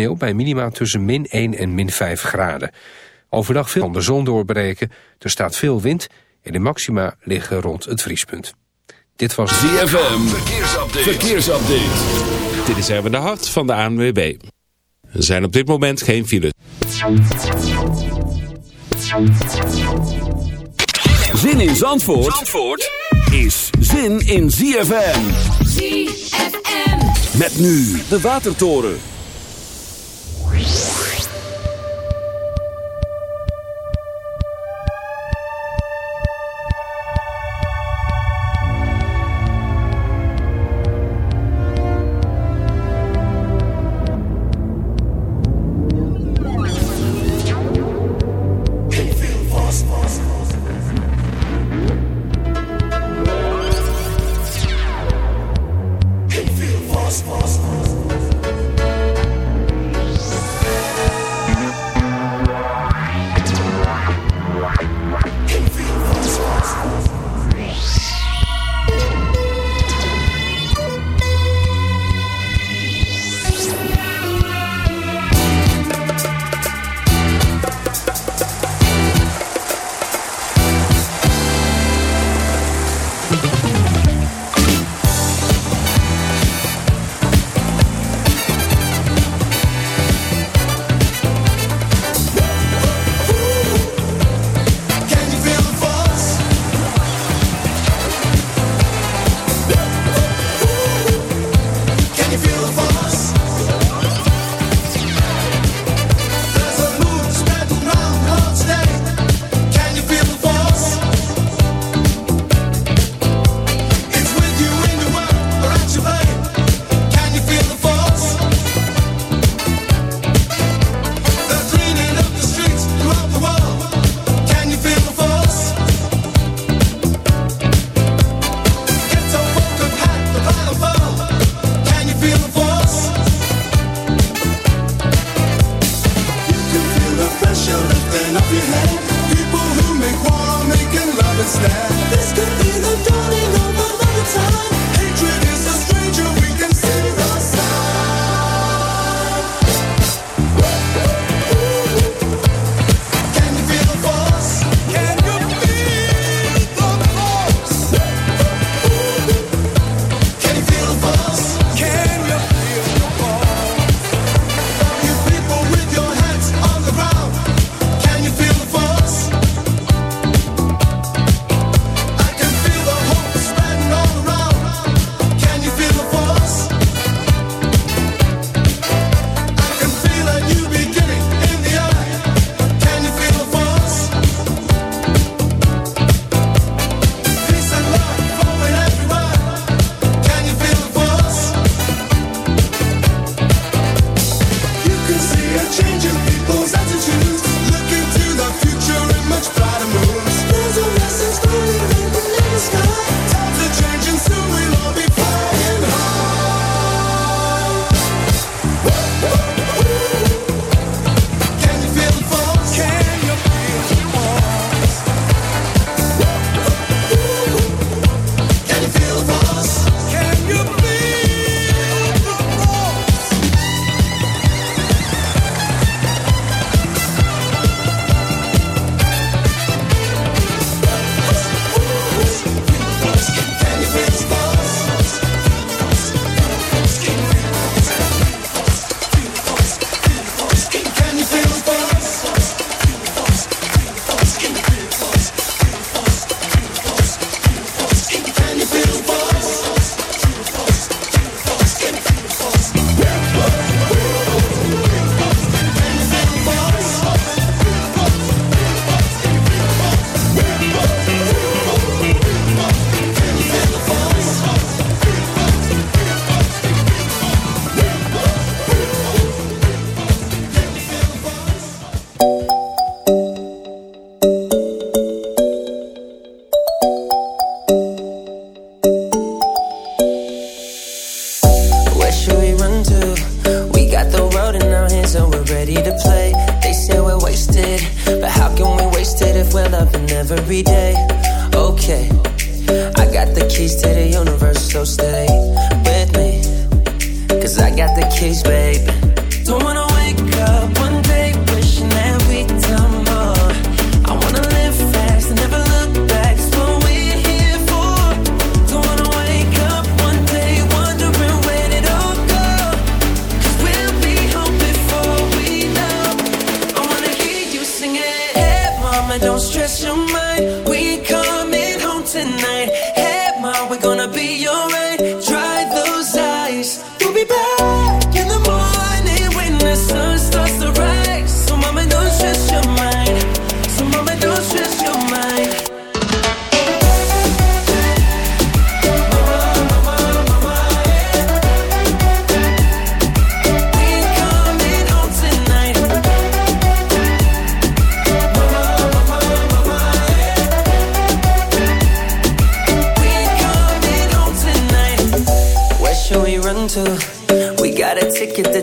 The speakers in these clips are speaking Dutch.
sneeuw bij minima tussen min 1 en min 5 graden. Overdag veel van de zon doorbreken, er staat veel wind en de maxima liggen rond het vriespunt. Dit was ZFM, verkeersupdate. verkeersupdate. Dit is Erwin de Hart van de ANWB. Er zijn op dit moment geen files. Zin in Zandvoort, Zandvoort is zin in ZFM. ZFM. Met nu de Watertoren. Bye.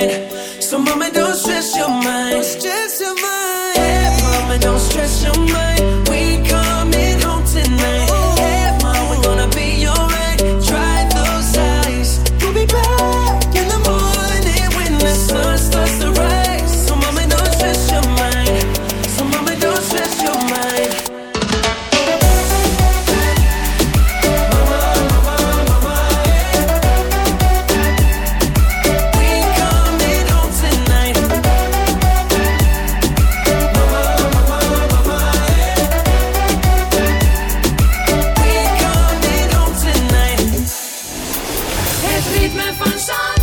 mine. So, mama, don't stress. ritme van zand.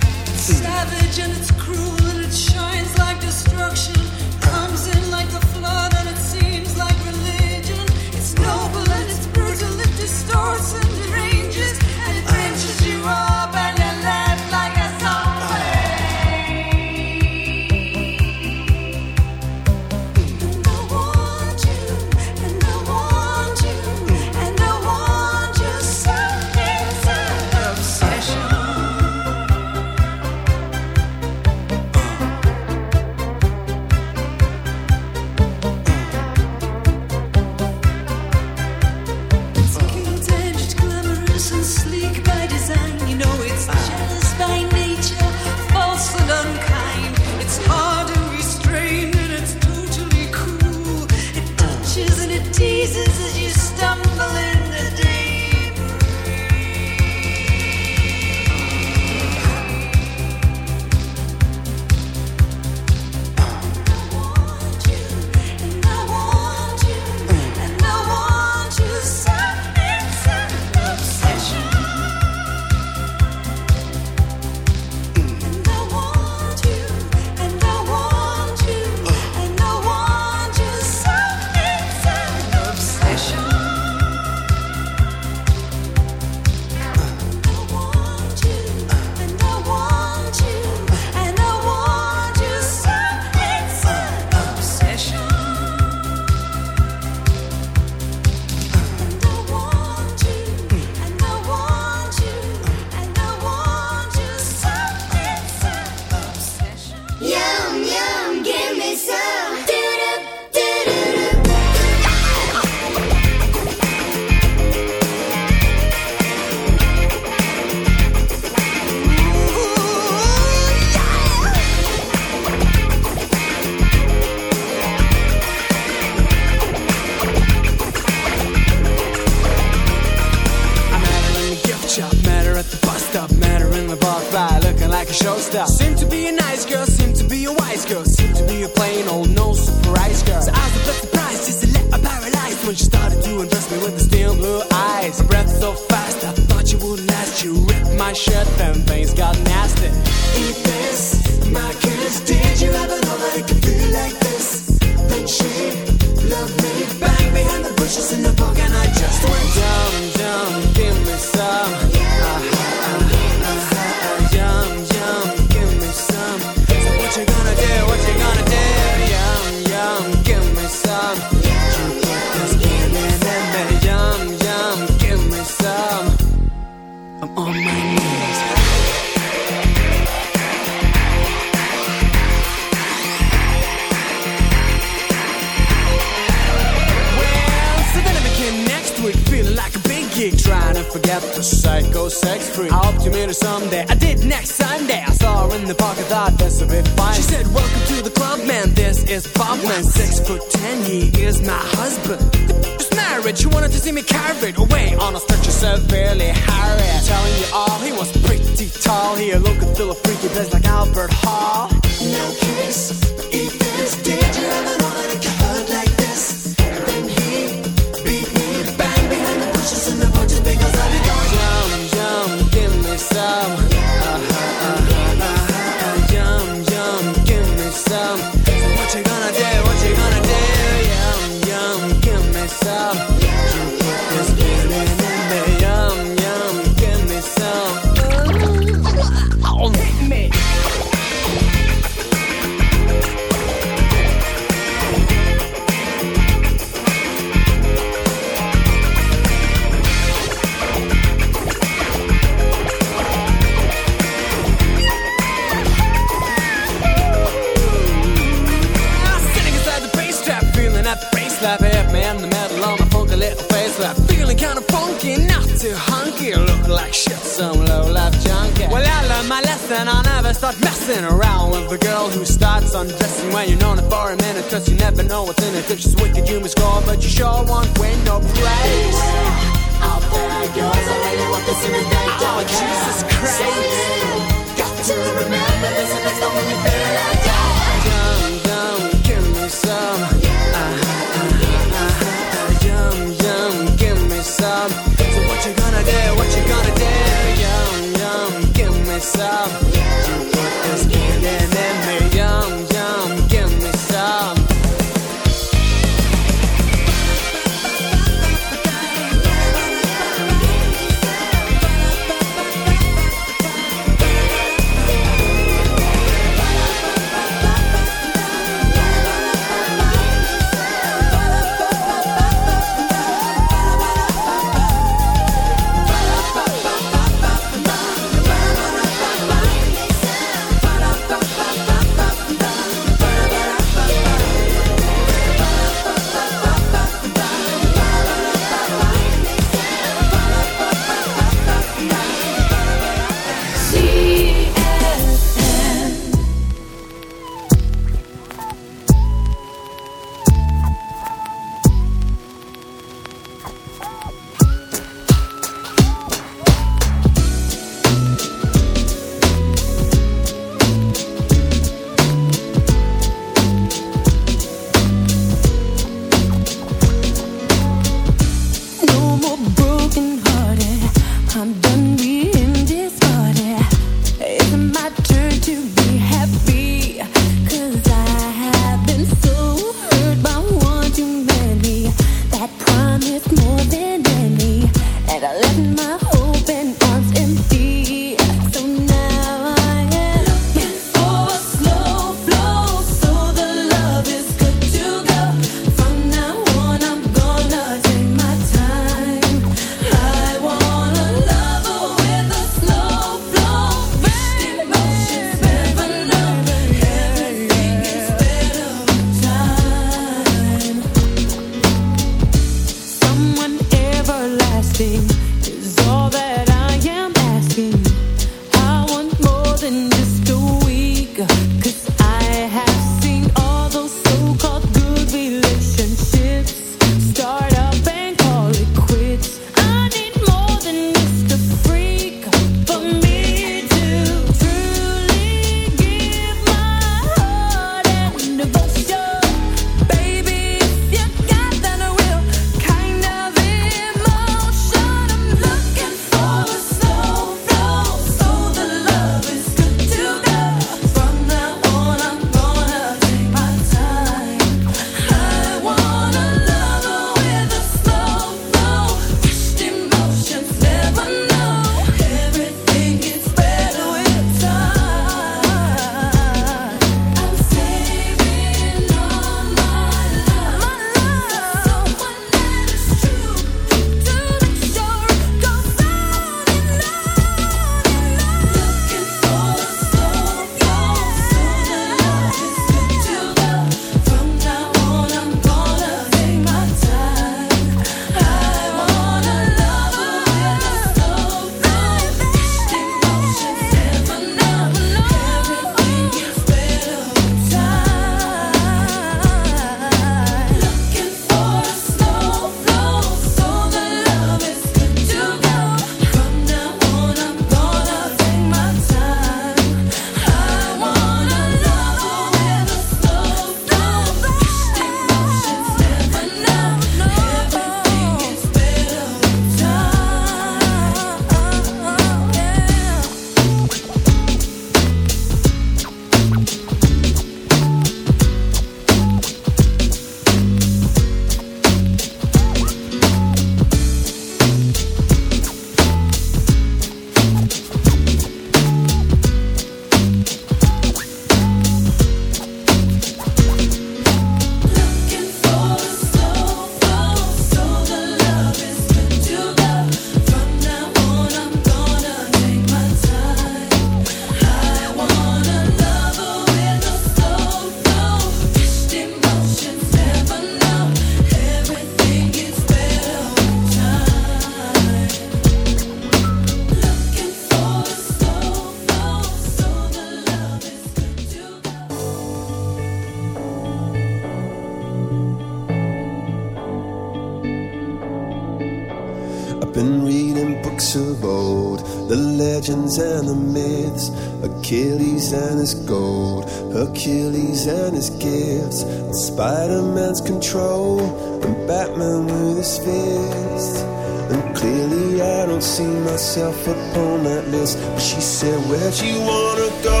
legends and the myths, Achilles and his gold, Hercules and his gifts, and Spider Man's control, and Batman with his fist. And clearly, I don't see myself upon that list. But she said, Where'd you wanna go?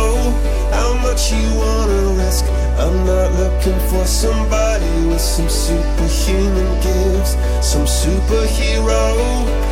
How much you wanna risk? I'm not looking for somebody with some superhuman gifts, some superhero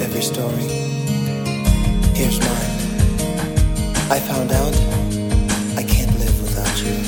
every story. Here's mine. I found out I can't live without you.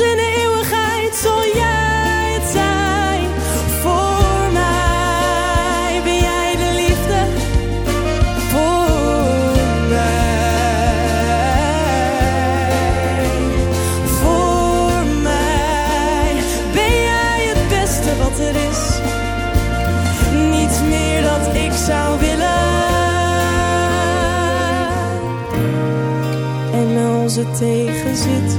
In eeuwigheid zal jij het zijn. Voor mij ben jij de liefde. Voor mij. Voor mij ben jij het beste wat er is. Niets meer dat ik zou willen. En als het tegen zit,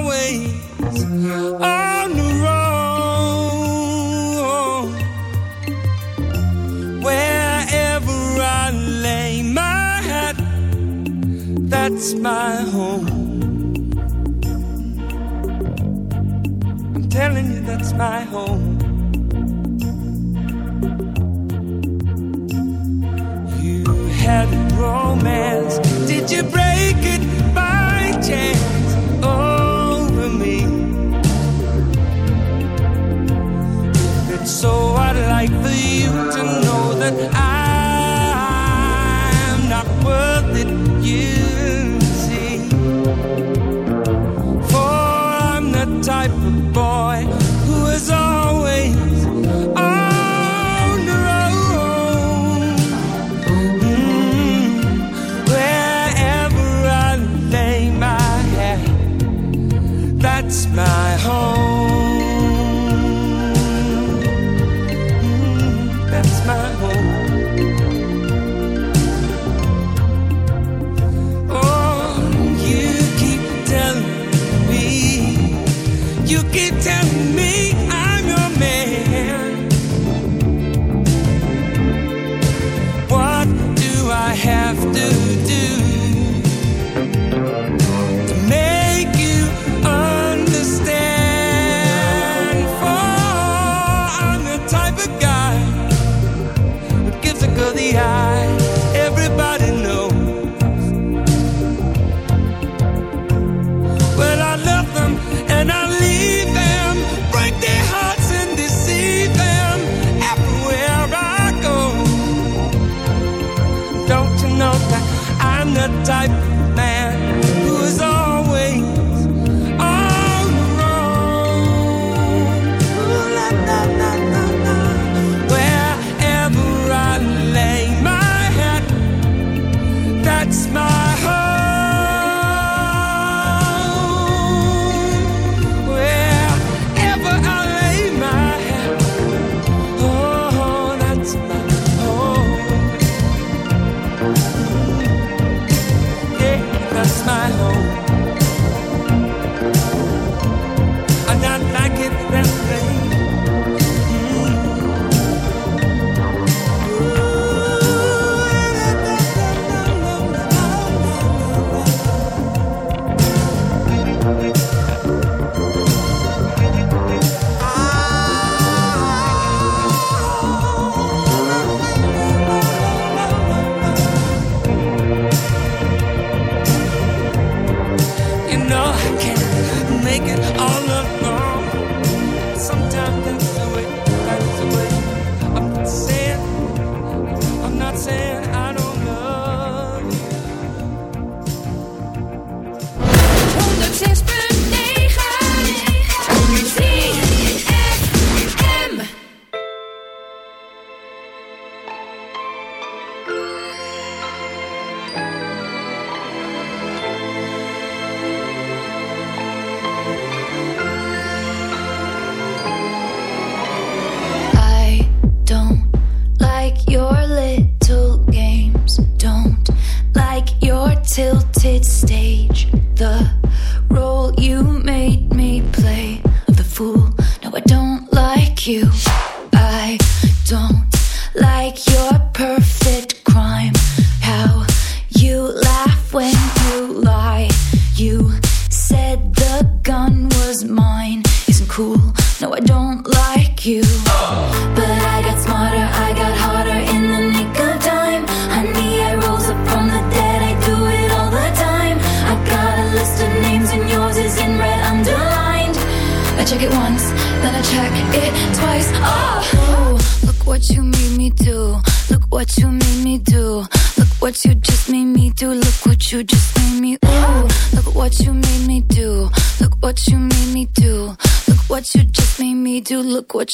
that's my home. I'm telling you, that's my home. You had romance, did you break it by chance over me? It's so, I'd like for you to know that I'm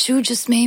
you just made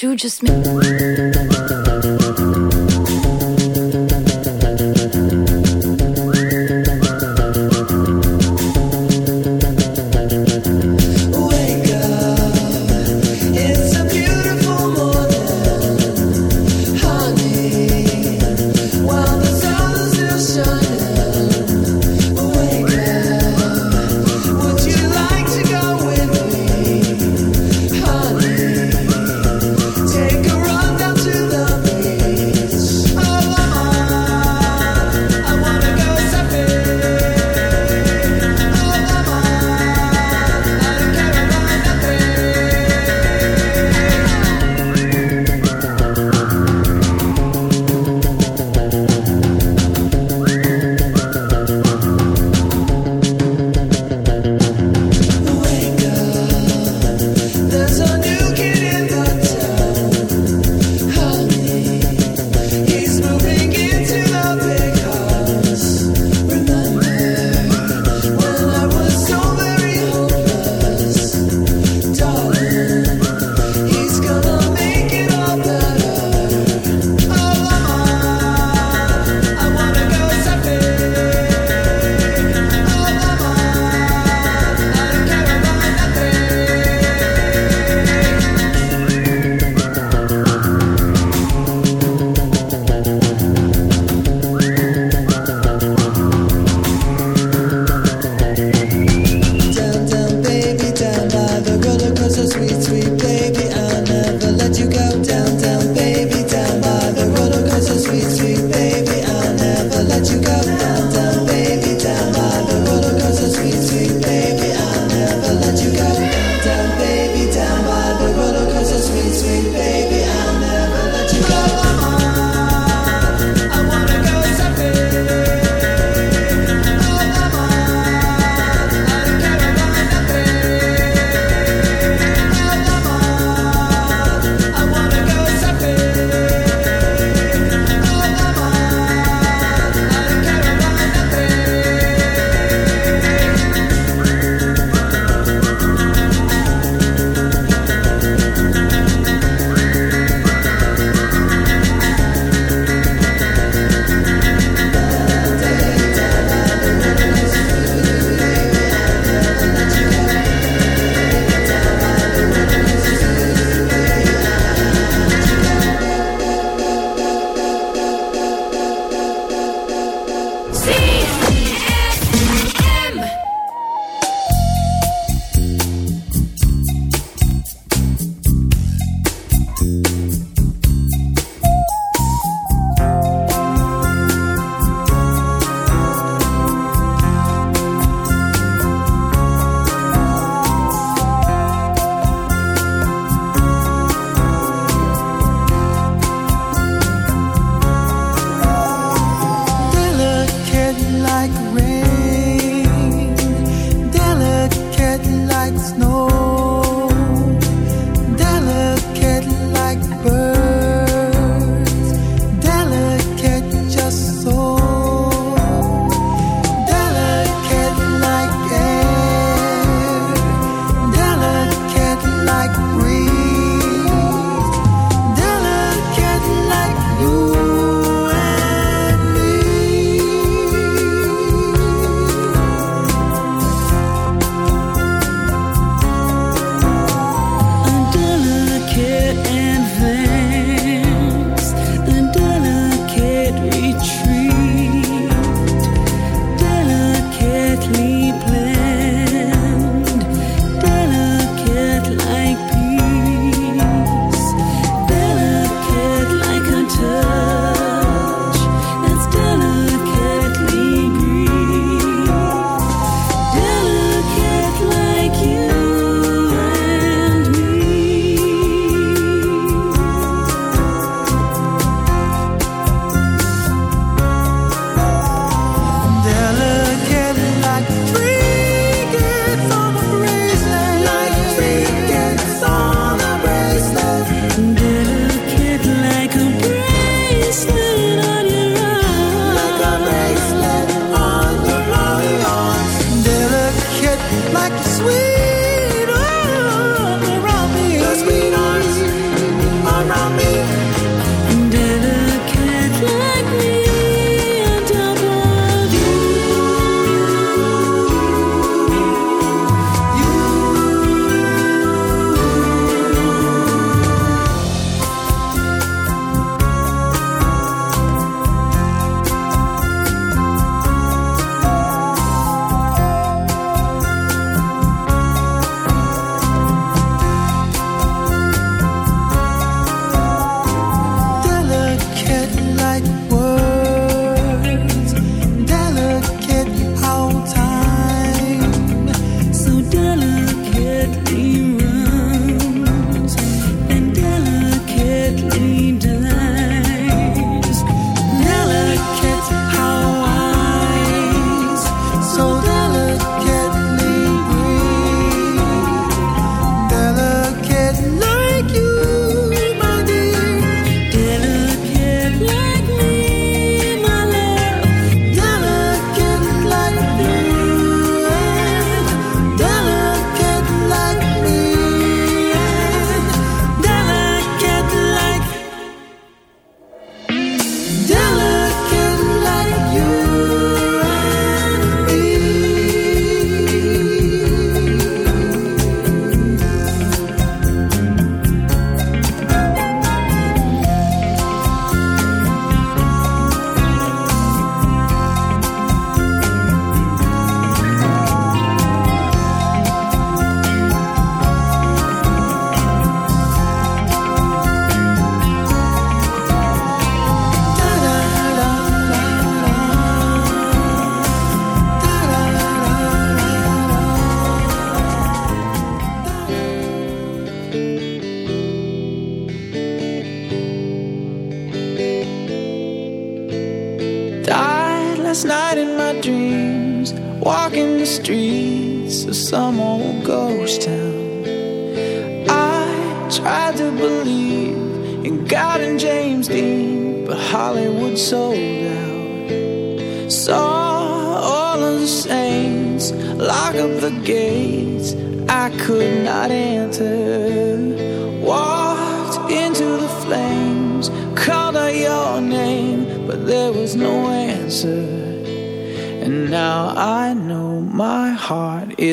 you just made.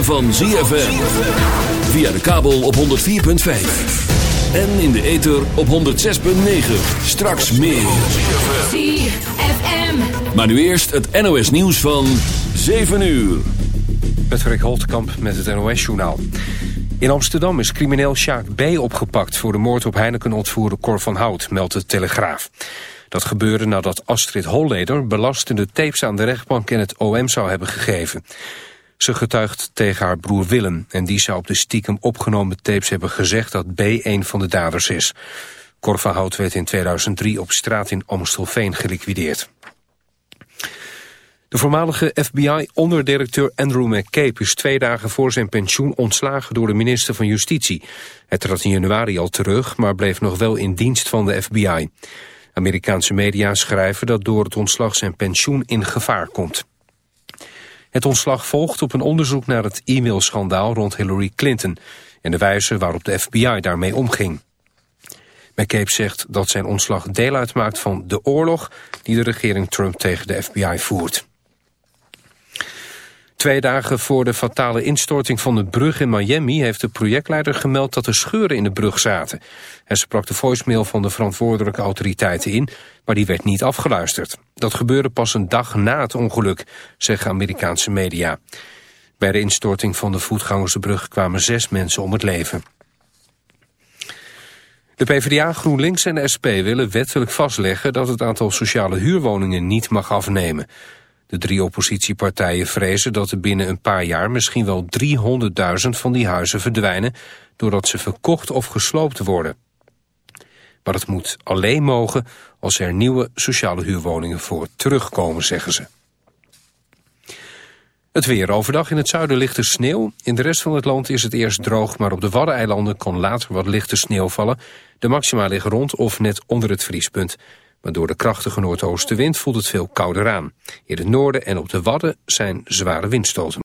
Ritme van ZFM. Via de kabel op 104.5. En in de ether op 106.9. Straks meer. ZFM. Maar nu eerst het NOS nieuws van 7 uur. Patrick Holtkamp met het NOS-journaal. In Amsterdam is crimineel Sjaak B. opgepakt... voor de moord op Heineken-ontvoerder Cor van Hout, meldt de Telegraaf. Dat gebeurde nadat Astrid Holleder belastende tapes aan de rechtbank... in het OM zou hebben gegeven. Ze getuigt tegen haar broer Willem... en die zou op de stiekem opgenomen tapes hebben gezegd... dat B. een van de daders is. Cor van Hout werd in 2003 op straat in Amstelveen geliquideerd. De voormalige FBI-onderdirecteur Andrew McCabe is twee dagen voor zijn pensioen ontslagen door de minister van Justitie. Hij trad in januari al terug, maar bleef nog wel in dienst van de FBI. Amerikaanse media schrijven dat door het ontslag zijn pensioen in gevaar komt. Het ontslag volgt op een onderzoek naar het e-mailschandaal rond Hillary Clinton en de wijze waarop de FBI daarmee omging. McCabe zegt dat zijn ontslag deel uitmaakt van de oorlog die de regering Trump tegen de FBI voert. Twee dagen voor de fatale instorting van de brug in Miami... heeft de projectleider gemeld dat er scheuren in de brug zaten. Hij sprak de voicemail van de verantwoordelijke autoriteiten in... maar die werd niet afgeluisterd. Dat gebeurde pas een dag na het ongeluk, zeggen Amerikaanse media. Bij de instorting van de voetgangersbrug kwamen zes mensen om het leven. De PvdA, GroenLinks en de SP willen wettelijk vastleggen... dat het aantal sociale huurwoningen niet mag afnemen... De drie oppositiepartijen vrezen dat er binnen een paar jaar misschien wel 300.000 van die huizen verdwijnen doordat ze verkocht of gesloopt worden. Maar het moet alleen mogen als er nieuwe sociale huurwoningen voor terugkomen, zeggen ze. Het weer overdag in het zuiden ligt er sneeuw. In de rest van het land is het eerst droog, maar op de Waddeneilanden kan later wat lichte sneeuw vallen. De maxima liggen rond of net onder het vriespunt. Maar door de krachtige noordoostenwind voelt het veel kouder aan. In het noorden en op de Wadden zijn zware windstoten.